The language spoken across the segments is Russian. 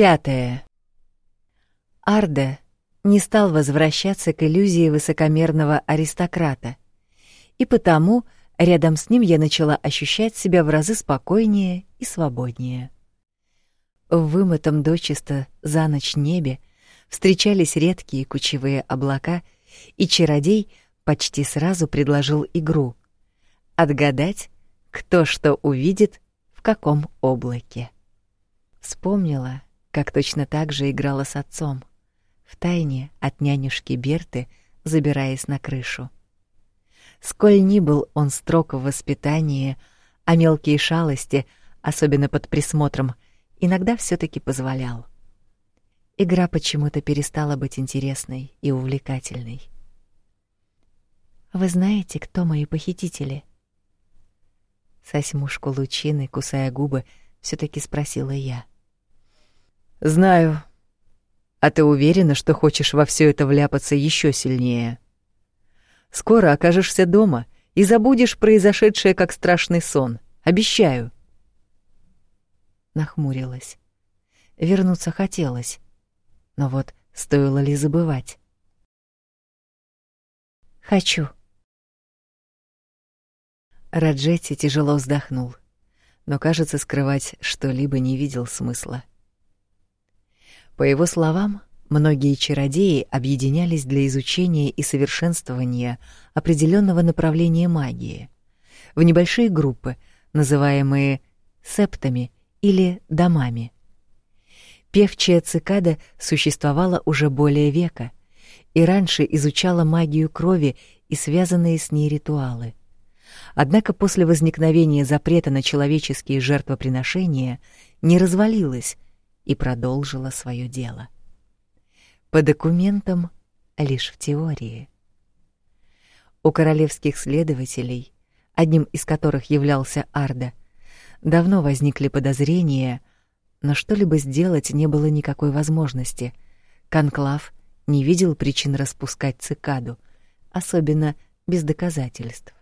Пятое. Арда не стал возвращаться к иллюзии высокомерного аристократа, и потому рядом с ним я начала ощущать себя в разы спокойнее и свободнее. В вымытом дочисто за ночь небе встречались редкие кучевые облака, и чародей почти сразу предложил игру — отгадать, кто что увидит в каком облаке. Вспомнила, как точно так же играла с отцом, втайне от нянюшки Берты, забираясь на крышу. Сколь ни был он строг в воспитании, а мелкие шалости, особенно под присмотром, иногда все таки позволял. Игра почему-то перестала быть интересной и увлекательной. «Вы знаете, кто мои похитители?» Сосьмушку лучины, кусая губы, все таки спросила я. «Знаю. А ты уверена, что хочешь во все это вляпаться еще сильнее?» Скоро окажешься дома и забудешь произошедшее как страшный сон. Обещаю. Нахмурилась. Вернуться хотелось. Но вот стоило ли забывать? Хочу. Раджетти тяжело вздохнул, но, кажется, скрывать что-либо не видел смысла. По его словам, Многие чародеи объединялись для изучения и совершенствования определенного направления магии в небольшие группы, называемые септами или домами. Певчая цикада существовала уже более века и раньше изучала магию крови и связанные с ней ритуалы. Однако после возникновения запрета на человеческие жертвоприношения не развалилась и продолжила свое дело. По документам лишь в теории. У королевских следователей, одним из которых являлся Арда, давно возникли подозрения, но что-либо сделать не было никакой возможности. Конклав не видел причин распускать цикаду, особенно без доказательств.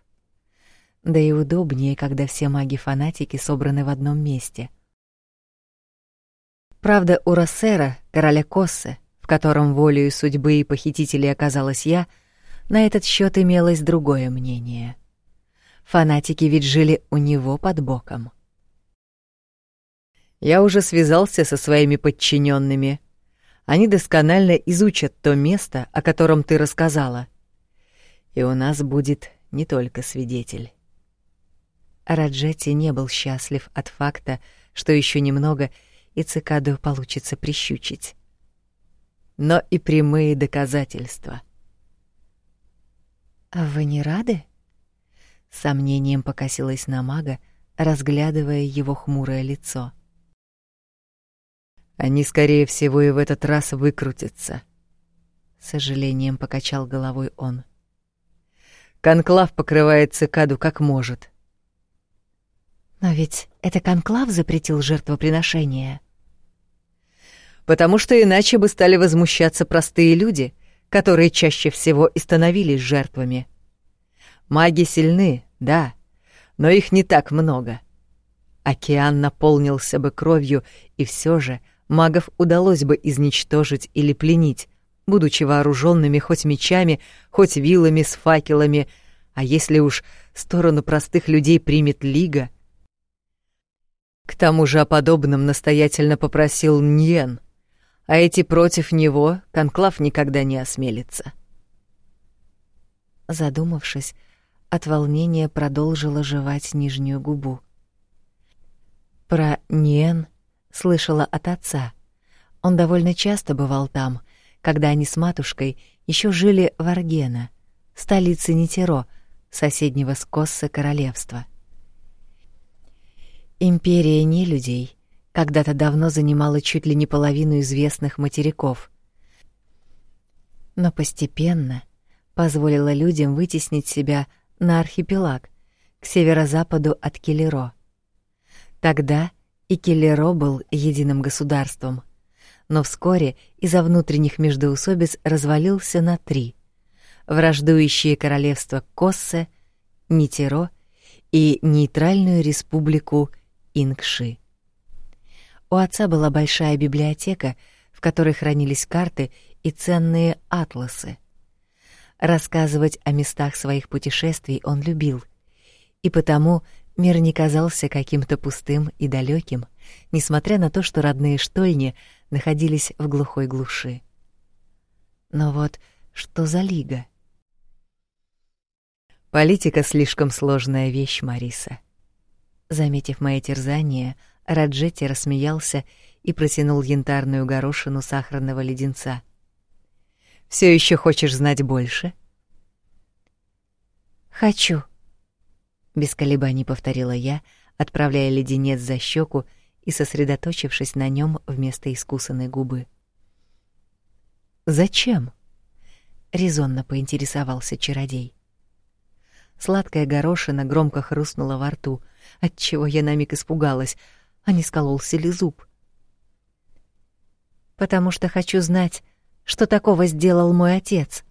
Да и удобнее, когда все маги-фанатики собраны в одном месте. Правда, у Рассера, короля Коссы, котором волею судьбы и похитителей оказалась я, на этот счет имелось другое мнение. Фанатики ведь жили у него под боком. Я уже связался со своими подчиненными. Они досконально изучат то место, о котором ты рассказала. И у нас будет не только свидетель. Раджетти не был счастлив от факта, что еще немного и цикаду получится прищучить но и прямые доказательства. «А вы не рады?» сомнением покосилась на мага, разглядывая его хмурое лицо. Они, скорее всего, и в этот раз выкрутятся. С сожалением покачал головой он. Конклав покрывает цикаду как может. Но ведь это конклав запретил жертвоприношение потому что иначе бы стали возмущаться простые люди, которые чаще всего и становились жертвами. Маги сильны, да, но их не так много. Океан наполнился бы кровью, и все же магов удалось бы изничтожить или пленить, будучи вооруженными хоть мечами, хоть вилами с факелами, а если уж сторону простых людей примет Лига... К тому же о подобном настоятельно попросил Ньен — а эти против него конклав никогда не осмелится. Задумавшись, от волнения продолжила жевать нижнюю губу. Про Ниен слышала от отца. Он довольно часто бывал там, когда они с матушкой еще жили в Аргена, столице Нитеро, соседнего с Коссы королевства. Империя нелюдей когда-то давно занимала чуть ли не половину известных материков. Но постепенно позволила людям вытеснить себя на архипелаг к северо-западу от Келеро. Тогда и Келеро был единым государством, но вскоре из-за внутренних междоусобиц развалился на три: враждующие королевства Коссе, Нитеро и нейтральную республику Ингши. У отца была большая библиотека, в которой хранились карты и ценные атласы. Рассказывать о местах своих путешествий он любил, и потому мир не казался каким-то пустым и далеким, несмотря на то, что родные штольни находились в глухой глуши. Но вот что за лига? Политика слишком сложная вещь, Мариса. Заметив мои терзания, Раджетти рассмеялся и протянул янтарную горошину сахарного леденца. Все еще хочешь знать больше? Хочу, без колебаний повторила я, отправляя леденец за щеку и сосредоточившись на нем вместо искусанной губы. Зачем? резонно поинтересовался чародей. Сладкая горошина громко хрустнула во рту, отчего я на миг испугалась, а не скололся ли зуб. Потому что хочу знать, что такого сделал мой отец.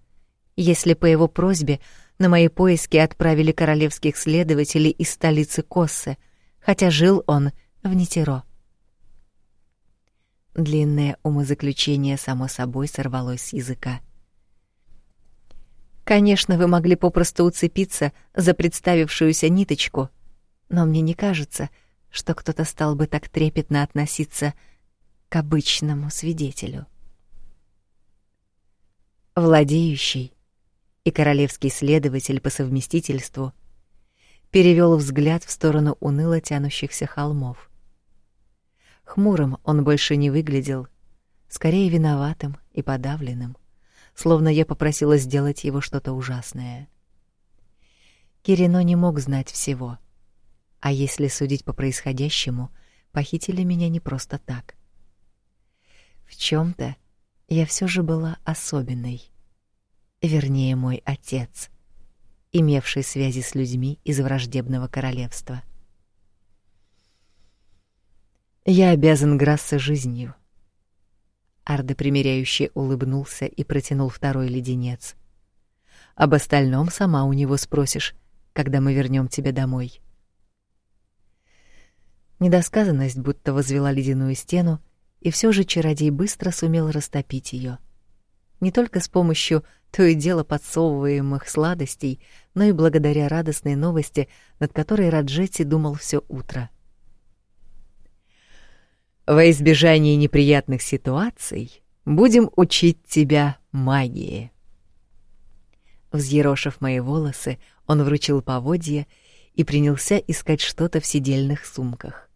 Если по его просьбе на мои поиски отправили королевских следователей из столицы Коссы, хотя жил он в Нитеро. Длинное умозаключение само собой сорвалось с языка. Конечно, вы могли попросту уцепиться за представившуюся ниточку, но мне не кажется, что кто-то стал бы так трепетно относиться к обычному свидетелю. Владеющий и королевский следователь по совместительству перевел взгляд в сторону уныло тянущихся холмов. Хмурым он больше не выглядел, скорее виноватым и подавленным, словно я попросила сделать его что-то ужасное. Кирино не мог знать всего, а если судить по происходящему, похитили меня не просто так. В чем то я все же была особенной. Вернее, мой отец, имевший связи с людьми из враждебного королевства. Я обязан Грассе жизнью. Арда примиряюще улыбнулся и протянул второй леденец. Об остальном сама у него спросишь, когда мы вернем тебя домой. Недосказанность будто возвела ледяную стену, и все же чародей быстро сумел растопить ее. Не только с помощью то и дело подсовываемых сладостей, но и благодаря радостной новости, над которой Раджетти думал все утро. Во избежание неприятных ситуаций будем учить тебя магии. Взъерошив мои волосы, он вручил поводья и принялся искать что-то в сидельных сумках.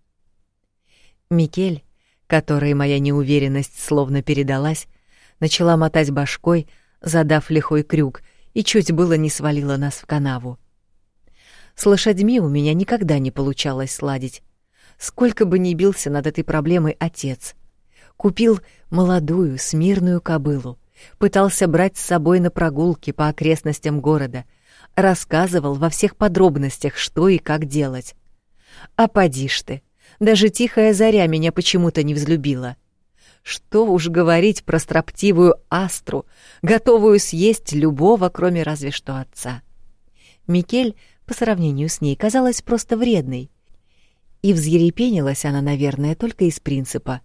Микель которой моя неуверенность словно передалась, начала мотать башкой, задав лихой крюк, и чуть было не свалила нас в канаву. С лошадьми у меня никогда не получалось сладить. Сколько бы ни бился над этой проблемой отец. Купил молодую, смирную кобылу, пытался брать с собой на прогулки по окрестностям города, рассказывал во всех подробностях, что и как делать. А поди ж ты, даже тихая заря меня почему-то не взлюбила. Что уж говорить про строптивую астру, готовую съесть любого, кроме разве что отца. Микель, по сравнению с ней, казалась просто вредной. И взъерепенилась она, наверное, только из принципа.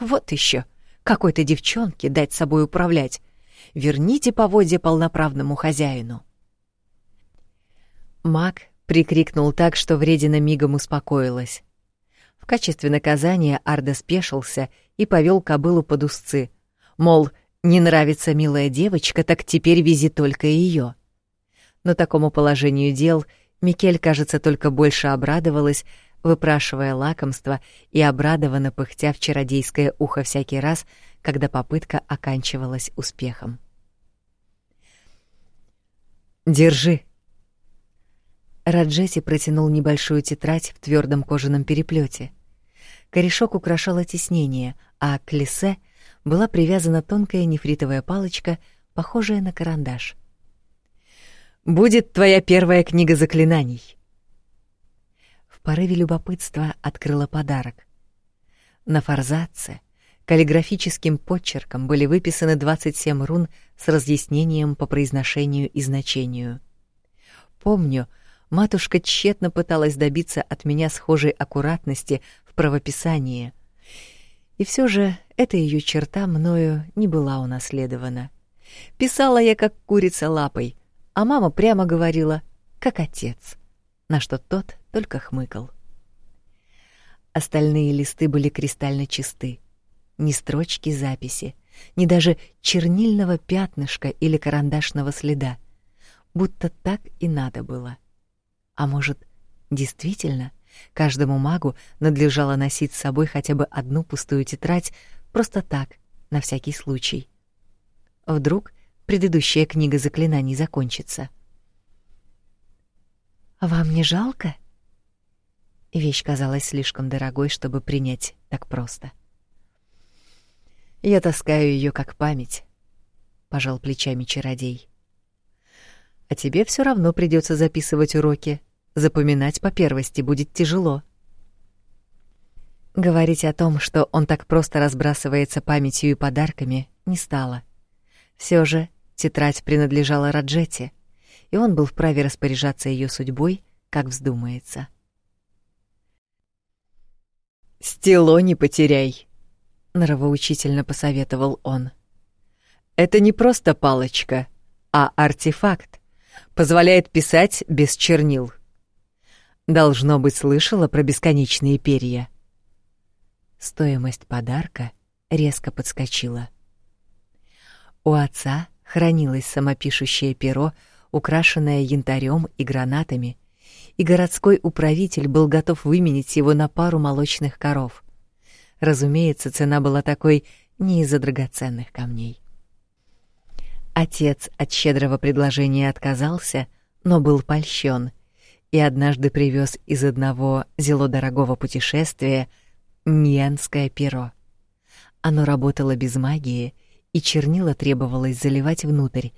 Вот еще, какой-то девчонке дать собой управлять. Верните поводья полноправному хозяину. Маг прикрикнул так, что вредина мигом успокоилась. В качестве наказания Арда спешился и повел кобылу под узцы. Мол, не нравится милая девочка, так теперь вези только ее. Но такому положению дел Микель, кажется, только больше обрадовалась, выпрашивая лакомство и обрадованно пыхтя в чародейское ухо всякий раз, когда попытка оканчивалась успехом. «Держи», Раджети протянул небольшую тетрадь в твердом кожаном переплете. Корешок украшало тиснение, а к лисе была привязана тонкая нефритовая палочка, похожая на карандаш. «Будет твоя первая книга заклинаний!» В порыве любопытства открыла подарок. На форзаце каллиграфическим подчерком были выписаны 27 рун с разъяснением по произношению и значению. Помню, матушка тщетно пыталась добиться от меня схожей аккуратности в правописании. И все же эта ее черта мною не была унаследована. Писала я как курица лапой, а мама прямо говорила, как отец, на что тот только хмыкал. Остальные листы были кристально чисты. Ни строчки записи, ни даже чернильного пятнышка или карандашного следа. Будто так и надо было. А может, действительно, каждому магу надлежало носить с собой хотя бы одну пустую тетрадь просто так, на всякий случай. Вдруг предыдущая книга заклинаний закончится. «Вам не жалко?» Вещь казалась слишком дорогой, чтобы принять так просто. Я таскаю ее как память, пожал плечами чародей. А тебе все равно придется записывать уроки. Запоминать по первости будет тяжело. Говорить о том, что он так просто разбрасывается памятью и подарками, не стало. Все же тетрадь принадлежала Раджете, и он был вправе распоряжаться ее судьбой, как вздумается. «Стело не потеряй», — нравоучительно посоветовал он. «Это не просто палочка, а артефакт. Позволяет писать без чернил. Должно быть, слышала про бесконечные перья». Стоимость подарка резко подскочила. У отца хранилось самопишущее перо, украшенное янтарем и гранатами, и городской управитель был готов выменить его на пару молочных коров. Разумеется, цена была такой не из-за драгоценных камней. Отец от щедрого предложения отказался, но был польщен и однажды привез из одного зело дорогого путешествия ньянское перо. Оно работало без магии, и чернила требовалось заливать внутрь,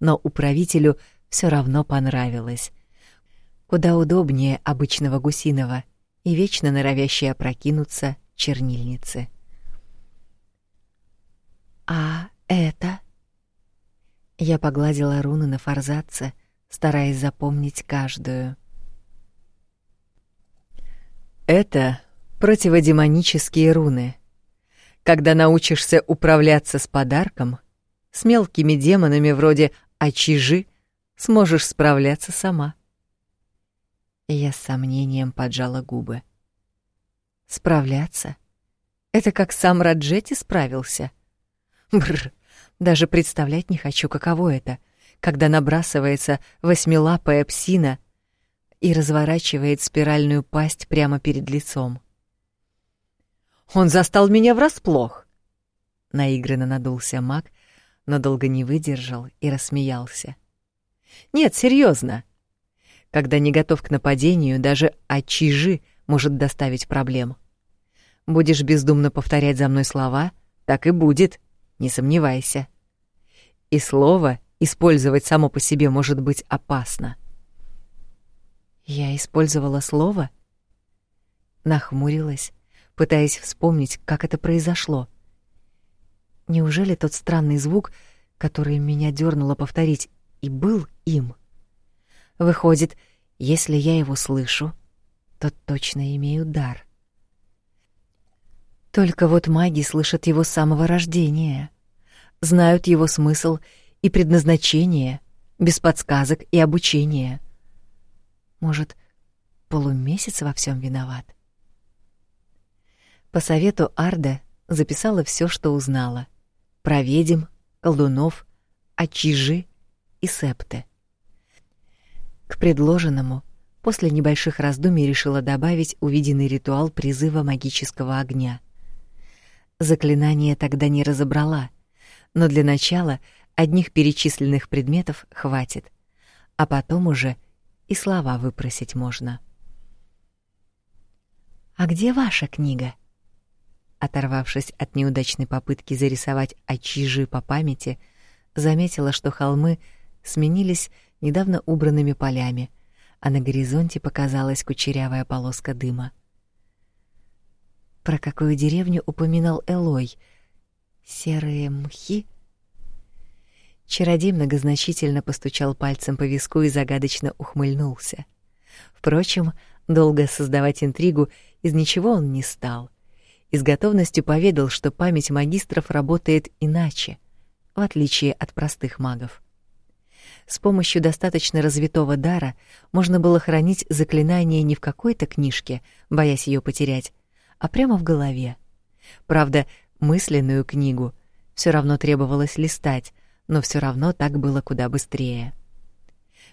но управителю все равно понравилось — куда удобнее обычного гусиного и вечно норовящие опрокинуться чернильницы. «А это?» Я погладила руны на форзаце, стараясь запомнить каждую. «Это противодемонические руны. Когда научишься управляться с подарком, с мелкими демонами вроде Ачижи сможешь справляться сама». Я с сомнением поджала губы. Справляться? Это как сам Раджети справился? Бррр, даже представлять не хочу, каково это, когда набрасывается восьмилапая псина и разворачивает спиральную пасть прямо перед лицом. Он застал меня врасплох. Наигранно надулся маг, но долго не выдержал и рассмеялся. Нет, серьезно. Когда не готов к нападению, даже очижи может доставить проблем. Будешь бездумно повторять за мной слова, так и будет, не сомневайся. И слово использовать само по себе может быть опасно. Я использовала слово? Нахмурилась, пытаясь вспомнить, как это произошло. Неужели тот странный звук, который меня дернуло повторить, и был им? — Выходит, если я его слышу, то точно имею дар. Только вот маги слышат его с самого рождения, знают его смысл и предназначение, без подсказок и обучения. Может, полумесяц во всем виноват? По совету Арда записала все, что узнала. Про колдунов, очижи и септы. К предложенному после небольших раздумий решила добавить увиденный ритуал призыва магического огня. Заклинание тогда не разобрала, но для начала одних перечисленных предметов хватит, а потом уже и слова выпросить можно. «А где ваша книга?» Оторвавшись от неудачной попытки зарисовать очижи по памяти, заметила, что холмы сменились недавно убранными полями, а на горизонте показалась кучерявая полоска дыма. Про какую деревню упоминал Элой? Серые мхи? Чародей многозначительно постучал пальцем по виску и загадочно ухмыльнулся. Впрочем, долго создавать интригу из ничего он не стал и с готовностью поведал, что память магистров работает иначе, в отличие от простых магов. С помощью достаточно развитого дара можно было хранить заклинание не в какой-то книжке, боясь ее потерять, а прямо в голове. Правда, мысленную книгу все равно требовалось листать, но все равно так было куда быстрее.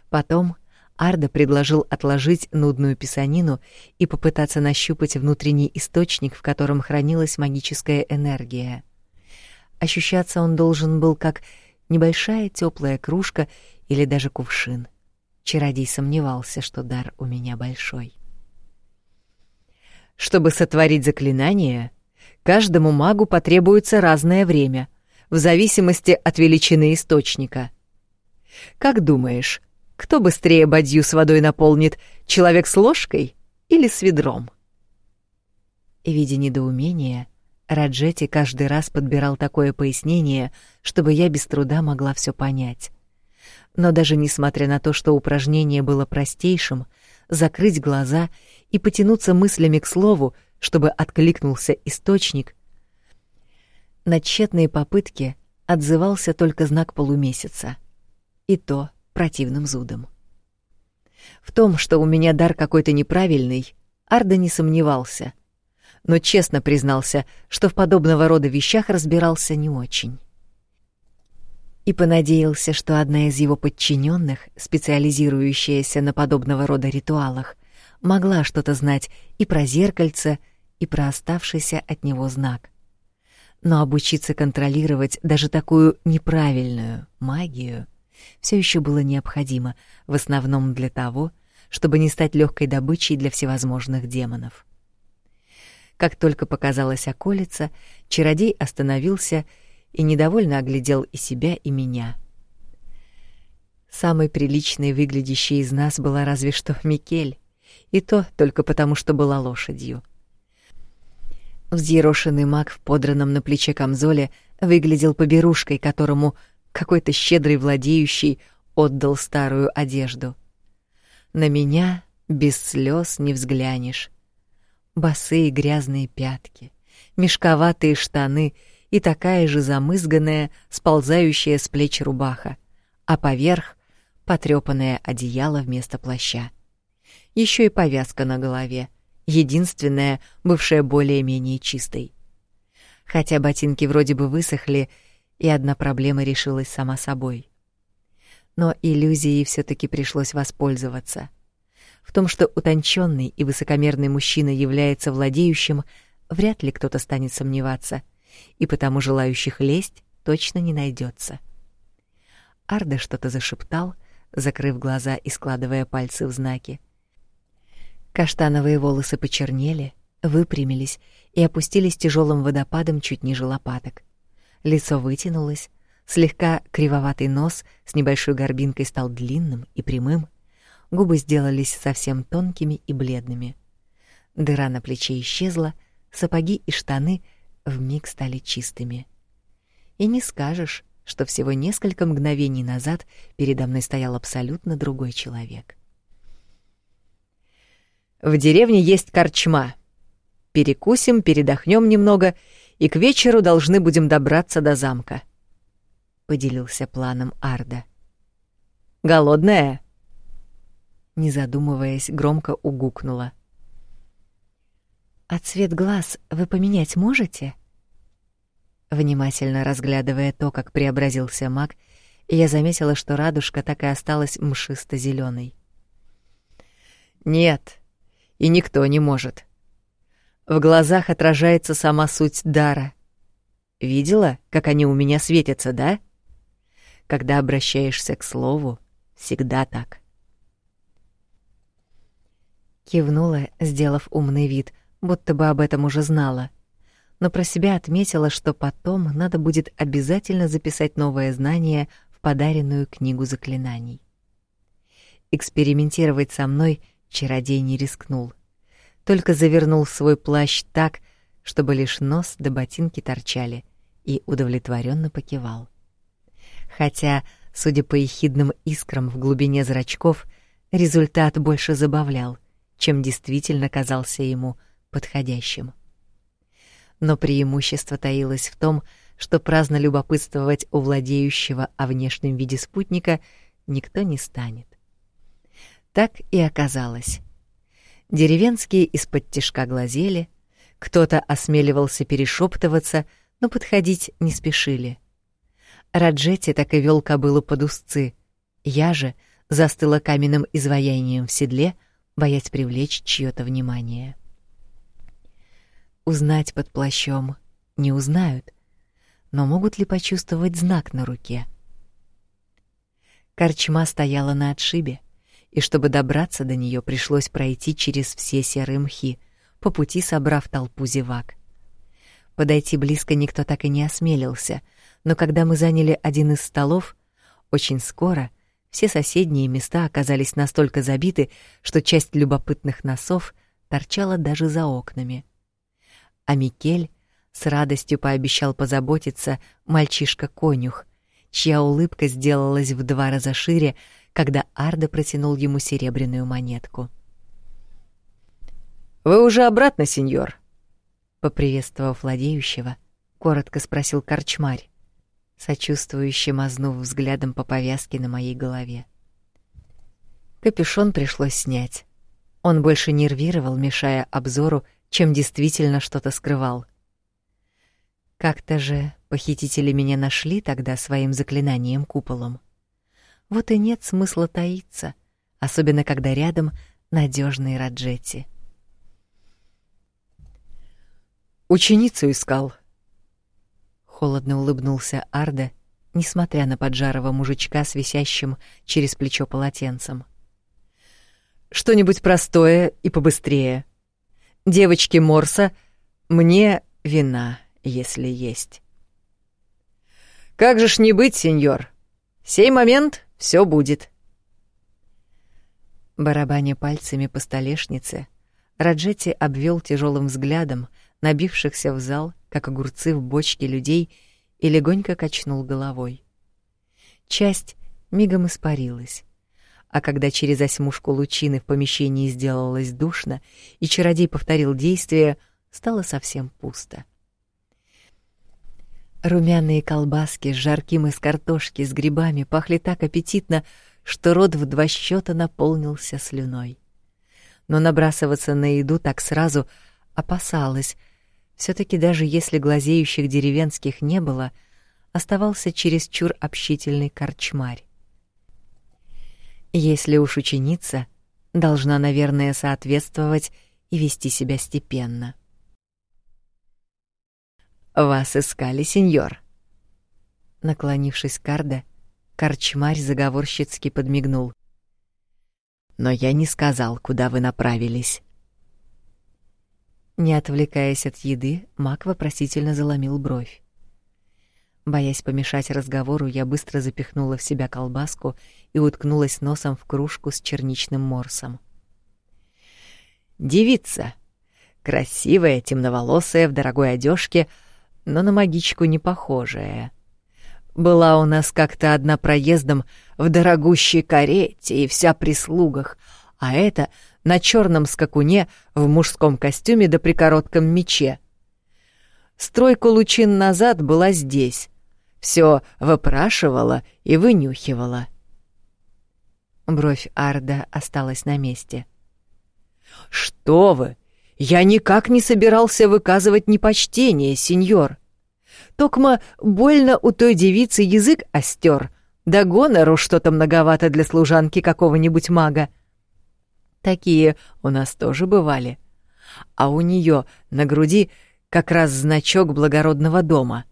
Потом Арда предложил отложить нудную писанину и попытаться нащупать внутренний источник, в котором хранилась магическая энергия. Ощущаться он должен был как небольшая теплая кружка или даже кувшин. Чародей сомневался, что дар у меня большой. Чтобы сотворить заклинание, каждому магу потребуется разное время, в зависимости от величины источника. Как думаешь, кто быстрее бадью с водой наполнит, человек с ложкой или с ведром? Видя недоумение, Раджети каждый раз подбирал такое пояснение, чтобы я без труда могла все понять. Но даже несмотря на то, что упражнение было простейшим, закрыть глаза и потянуться мыслями к слову, чтобы откликнулся источник, на тщетные попытки отзывался только знак полумесяца. И то противным зудом. В том, что у меня дар какой-то неправильный, Арда не сомневался, но честно признался, что в подобного рода вещах разбирался не очень и понадеялся, что одна из его подчиненных, специализирующаяся на подобного рода ритуалах, могла что-то знать и про зеркальце, и про оставшийся от него знак. Но обучиться контролировать даже такую неправильную магию все еще было необходимо, в основном для того, чтобы не стать легкой добычей для всевозможных демонов. Как только показалась околица, чародей остановился и недовольно оглядел и себя, и меня. Самой приличной выглядящей из нас была разве что Микель, и то только потому, что была лошадью. Взъерошенный маг в подранном на плече камзоле выглядел поберушкой, которому какой-то щедрый владеющий отдал старую одежду. На меня без слез не взглянешь. Босые грязные пятки, мешковатые штаны — и такая же замызганная, сползающая с плеч рубаха, а поверх — потрёпанное одеяло вместо плаща. Еще и повязка на голове, единственная, бывшая более-менее чистой. Хотя ботинки вроде бы высохли, и одна проблема решилась сама собой. Но иллюзией все таки пришлось воспользоваться. В том, что утонченный и высокомерный мужчина является владеющим, вряд ли кто-то станет сомневаться — и потому желающих лезть точно не найдется. Арда что-то зашептал, закрыв глаза и складывая пальцы в знаки. Каштановые волосы почернели, выпрямились и опустились тяжелым водопадом чуть ниже лопаток. Лицо вытянулось, слегка кривоватый нос с небольшой горбинкой стал длинным и прямым, губы сделались совсем тонкими и бледными. Дыра на плече исчезла, сапоги и штаны вмиг стали чистыми. И не скажешь, что всего несколько мгновений назад передо мной стоял абсолютно другой человек. В деревне есть корчма. Перекусим, передохнем немного, и к вечеру должны будем добраться до замка. Поделился планом Арда. Голодная? Не задумываясь, громко угукнула. «А цвет глаз вы поменять можете?» Внимательно разглядывая то, как преобразился маг, я заметила, что радужка так и осталась мшисто зеленой «Нет, и никто не может. В глазах отражается сама суть дара. Видела, как они у меня светятся, да? Когда обращаешься к слову, всегда так». Кивнула, сделав умный вид — будто бы об этом уже знала, но про себя отметила, что потом надо будет обязательно записать новое знание в подаренную книгу заклинаний. Экспериментировать со мной чародей не рискнул, только завернул свой плащ так, чтобы лишь нос да ботинки торчали, и удовлетворенно покивал. Хотя, судя по ехидным искрам в глубине зрачков, результат больше забавлял, чем действительно казался ему подходящим. но преимущество таилось в том, что праздно любопытствовать у владеющего о внешнем виде спутника никто не станет. Так и оказалось. Деревенские из-под тишка глазели, кто-то осмеливался перешептываться, но подходить не спешили. Раджетти так и вел кобылу под узцы. Я же застыла каменным изваянием в седле, боясь привлечь чьё-то внимание. Узнать под плащом не узнают, но могут ли почувствовать знак на руке? Корчма стояла на отшибе, и чтобы добраться до нее, пришлось пройти через все серые мхи, по пути собрав толпу зевак. Подойти близко никто так и не осмелился, но когда мы заняли один из столов, очень скоро все соседние места оказались настолько забиты, что часть любопытных носов торчала даже за окнами. А Микель с радостью пообещал позаботиться мальчишка-конюх, чья улыбка сделалась в два раза шире, когда Арда протянул ему серебряную монетку. «Вы уже обратно, сеньор?» Поприветствовав владеющего, коротко спросил корчмарь, сочувствующе мазнув взглядом по повязке на моей голове. Капюшон пришлось снять. Он больше нервировал, мешая обзору, чем действительно что-то скрывал. Как-то же похитители меня нашли тогда своим заклинанием-куполом. Вот и нет смысла таиться, особенно когда рядом надежный Раджетти. Ученицу искал. Холодно улыбнулся Арда, несмотря на поджарого мужичка с висящим через плечо полотенцем. Что-нибудь простое и побыстрее. Девочки Морса, мне вина если есть. Как же ж не быть, сеньор? Сей момент все будет. Барабаня пальцами по столешнице, Раджетти обвел тяжелым взглядом набившихся в зал, как огурцы в бочке людей, и легонько качнул головой. Часть мигом испарилась, а когда через осьмушку лучины в помещении сделалось душно, и чародей повторил действие, стало совсем пусто. Румяные колбаски с жарким из картошки с грибами пахли так аппетитно, что рот в два счета наполнился слюной. Но набрасываться на еду так сразу опасалась. все таки даже если глазеющих деревенских не было, оставался чересчур общительный корчмарь. Если уж ученица, должна, наверное, соответствовать и вести себя степенно. Вас искали, сеньор. Наклонившись к Карде, корчмарь заговорщицки подмигнул. Но я не сказал, куда вы направились. Не отвлекаясь от еды, Мак вопросительно заломил бровь. Боясь помешать разговору, я быстро запихнула в себя колбаску и уткнулась носом в кружку с черничным морсом. Девица, красивая, темноволосая, в дорогой одежке, но на магичку не похожая. Была у нас как-то одна проездом в дорогущей карете и вся при слугах, а это на черном скакуне в мужском костюме да при коротком мече. Стройку лучин назад была здесь. Все выпрашивала и вынюхивала. Бровь Арда осталась на месте. «Что вы! Я никак не собирался выказывать непочтение, сеньор. Токма больно у той девицы язык остер, да гонору что-то многовато для служанки какого-нибудь мага. Такие у нас тоже бывали. А у нее на груди как раз значок благородного дома.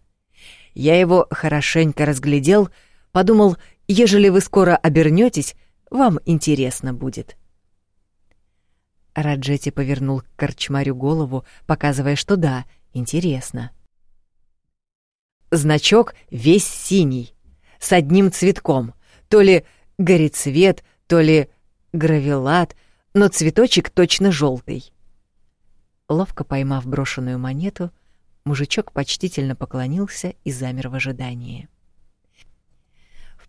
Я его хорошенько разглядел, подумал, ежели вы скоро обернетесь, вам интересно будет. — Раджети повернул к корчмарю голову, показывая, что да, интересно. Значок весь синий, с одним цветком. То ли горецвет, то ли гравелат, но цветочек точно желтый. Ловко поймав брошенную монету, мужичок почтительно поклонился и замер в ожидании.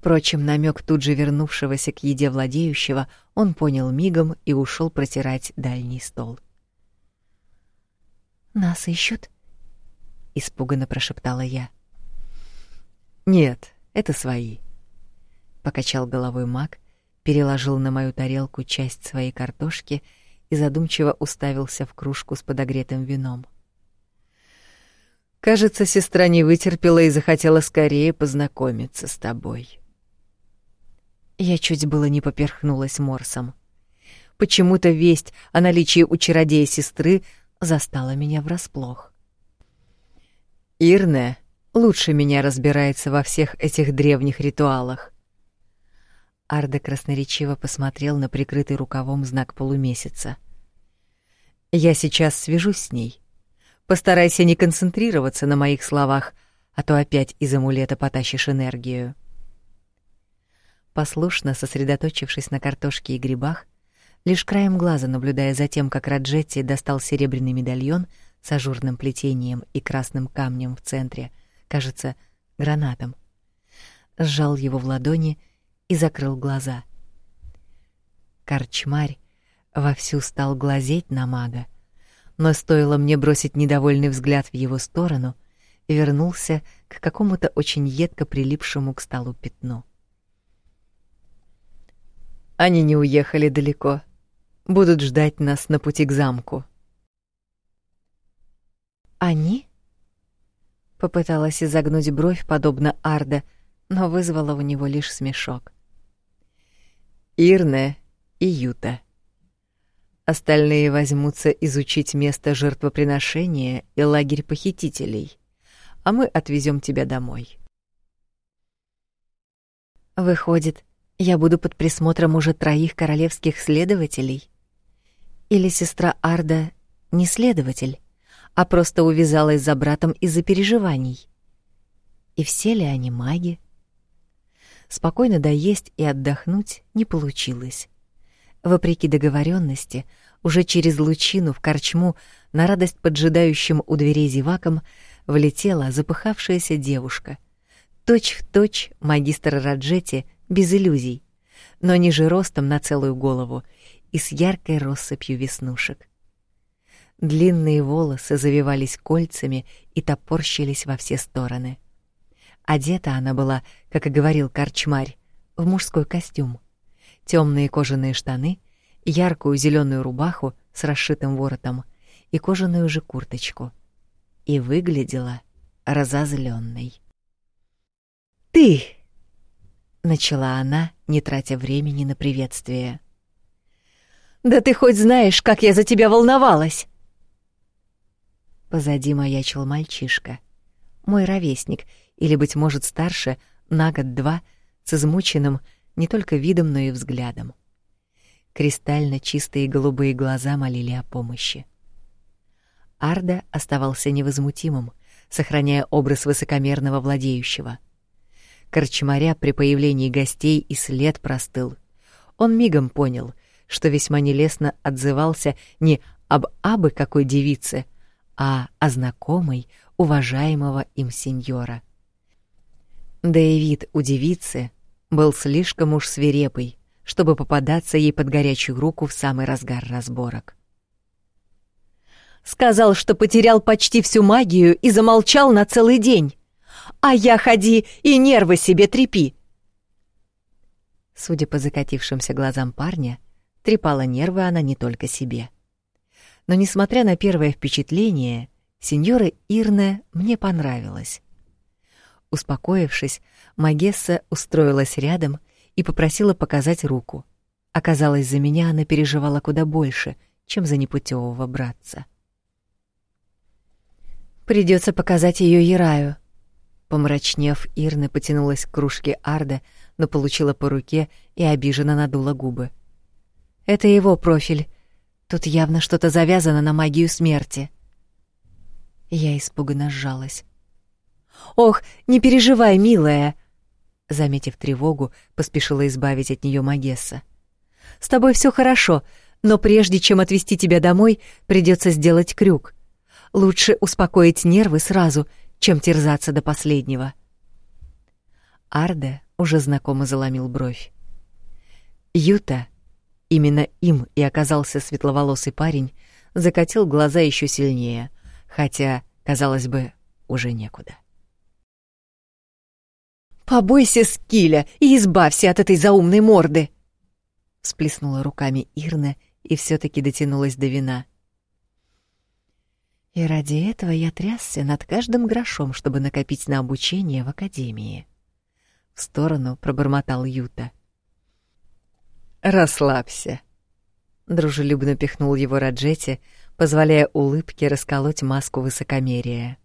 Впрочем, намек тут же вернувшегося к еде владеющего он понял мигом и ушел протирать дальний стол. «Нас ищут?» испуганно прошептала я. Нет, это свои. Покачал головой Мак, переложил на мою тарелку часть своей картошки и задумчиво уставился в кружку с подогретым вином. Кажется, сестра не вытерпела и захотела скорее познакомиться с тобой. Я чуть было не поперхнулась морсом. Почему-то весть о наличии у чародея сестры застала меня врасплох. Ирне лучше меня разбирается во всех этих древних ритуалах. Арда красноречиво посмотрел на прикрытый рукавом знак полумесяца. Я сейчас свяжусь с ней. Постарайся не концентрироваться на моих словах, а то опять из амулета потащишь энергию. Послушно сосредоточившись на картошке и грибах, лишь краем глаза наблюдая за тем, как Раджетти достал серебряный медальон с ажурным плетением и красным камнем в центре, кажется, гранатом, сжал его в ладони и закрыл глаза. Корчмарь вовсю стал глазеть на мага, но стоило мне бросить недовольный взгляд в его сторону, вернулся к какому-то очень едко прилипшему к столу пятну. Они не уехали далеко. Будут ждать нас на пути к замку. Они? Попыталась изогнуть бровь, подобно Арда, но вызвала у него лишь смешок. Ирне и Юта. Остальные возьмутся изучить место жертвоприношения и лагерь похитителей, а мы отвезем тебя домой. Выходит, я буду под присмотром уже троих королевских следователей? Или сестра Арда не следователь, а просто увязалась за братом из-за переживаний? И все ли они маги? Спокойно доесть и отдохнуть не получилось. Вопреки договоренности, уже через лучину в корчму на радость поджидающим у дверей зевакам влетела запыхавшаяся девушка. Точь в точь магистр Раджети без иллюзий, но ниже ростом на целую голову и с яркой россыпью веснушек. Длинные волосы завивались кольцами и топорщились во все стороны. Одета она была, как и говорил корчмарь, в мужской костюм. Темные кожаные штаны, яркую зеленую рубаху с расшитым воротом и кожаную же курточку. И выглядела разозленной. «Ты!» Начала она, не тратя времени на приветствие. Да ты хоть знаешь, как я за тебя волновалась. Позади маячил мальчишка, мой ровесник, или быть может, старше, на год-два, с измученным не только видом, но и взглядом. Кристально чистые голубые глаза молили о помощи. Арда оставался невозмутимым, сохраняя образ высокомерного владеющего — Корчмаря при появлении гостей и след простыл. Он мигом понял, что весьма нелестно отзывался не об абы какой девице, а о знакомой, уважаемого им сеньора. Да и вид у девицы был слишком уж свирепый, чтобы попадаться ей под горячую руку в самый разгар разборок. Сказал, что потерял почти всю магию и замолчал на целый день а я ходи и нервы себе трепи. Судя по закатившимся глазам парня, трепала нервы она не только себе. Но несмотря на первое впечатление, сеньора Ирна мне понравилась. Успокоившись, Магесса устроилась рядом и попросила показать руку. Оказалось, за меня она переживала куда больше, чем за непутевого братца. Придется показать ее Яраю, Помрачнев, Ирна потянулась к кружке Арда, но получила по руке и обиженно надула губы. Это его профиль. Тут явно что-то завязано на магию смерти. Я испуганно сжалась. Ох, не переживай, милая, заметив тревогу, поспешила избавить от нее Магесса. С тобой все хорошо, но прежде чем отвезти тебя домой, придется сделать крюк. Лучше успокоить нервы сразу чем терзаться до последнего. Арде уже знакомо заломил бровь. Юта, именно им и оказался светловолосый парень, закатил глаза еще сильнее, хотя, казалось бы, уже некуда. «Побойся Скиля и избавься от этой заумной морды!» Сплеснула руками Ирна и все таки дотянулась до вина. И ради этого я трясся над каждым грошом, чтобы накопить на обучение в академии. В сторону пробормотал Юта. «Расслабься», — дружелюбно пихнул его Раджети, позволяя улыбке расколоть маску высокомерия.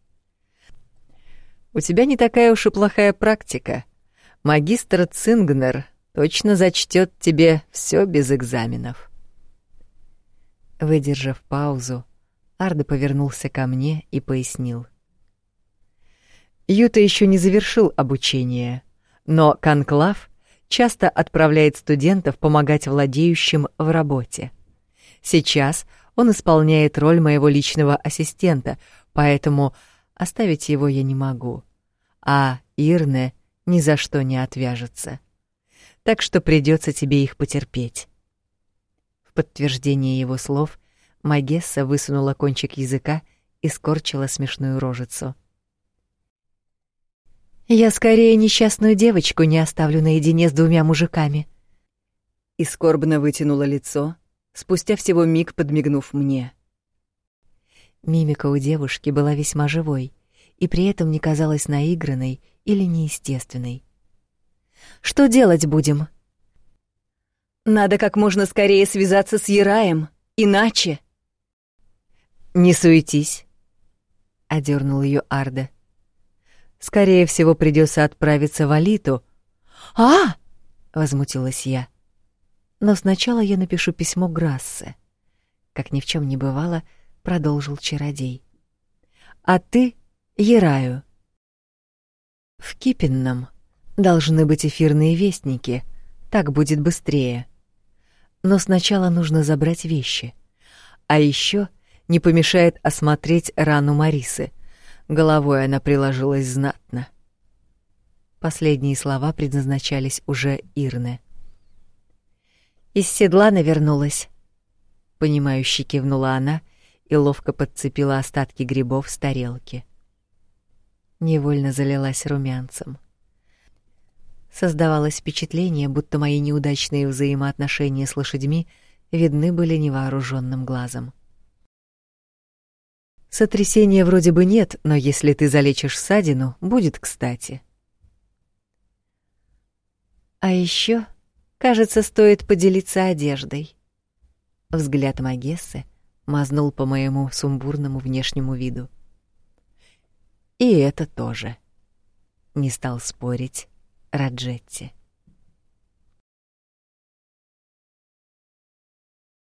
У тебя не такая уж и плохая практика. Магистр Цингнер точно зачтет тебе все без экзаменов. Выдержав паузу, Арда повернулся ко мне и пояснил. Юта еще не завершил обучение, но Конклав часто отправляет студентов помогать владеющим в работе. Сейчас он исполняет роль моего личного ассистента, поэтому Оставить его я не могу. А Ирне ни за что не отвяжется. Так что придется тебе их потерпеть. В подтверждение его слов Магесса высунула кончик языка и скорчила смешную рожицу. Я скорее несчастную девочку не оставлю наедине с двумя мужиками. И скорбно вытянула лицо, спустя всего миг подмигнув мне. Мимика у девушки была весьма живой и при этом не казалась наигранной или неестественной. «Что делать будем?» «Надо как можно скорее связаться с Яраем, иначе...» «Не суетись», — одернул ее Арда. «Скорее всего, придется отправиться в Алиту». «А!» — возмутилась я. «Но сначала я напишу письмо Грассе». Как ни в чем не бывало, — продолжил чародей. А ты Ераю. В Кипенном должны быть эфирные вестники, так будет быстрее. Но сначала нужно забрать вещи. А еще не помешает осмотреть рану Марисы. Головой она приложилась знатно. Последние слова предназначались уже Ирне. Из седла навернулась. Понимающе кивнула она и ловко подцепила остатки грибов с тарелки. Невольно залилась румянцем. Создавалось впечатление, будто мои неудачные взаимоотношения с лошадьми видны были невооруженным глазом. Сотрясения вроде бы нет, но если ты залечишь ссадину, будет кстати. А еще, кажется, стоит поделиться одеждой. Взгляд Магессы — мазнул по моему сумбурному внешнему виду. И это тоже. Не стал спорить Раджетти.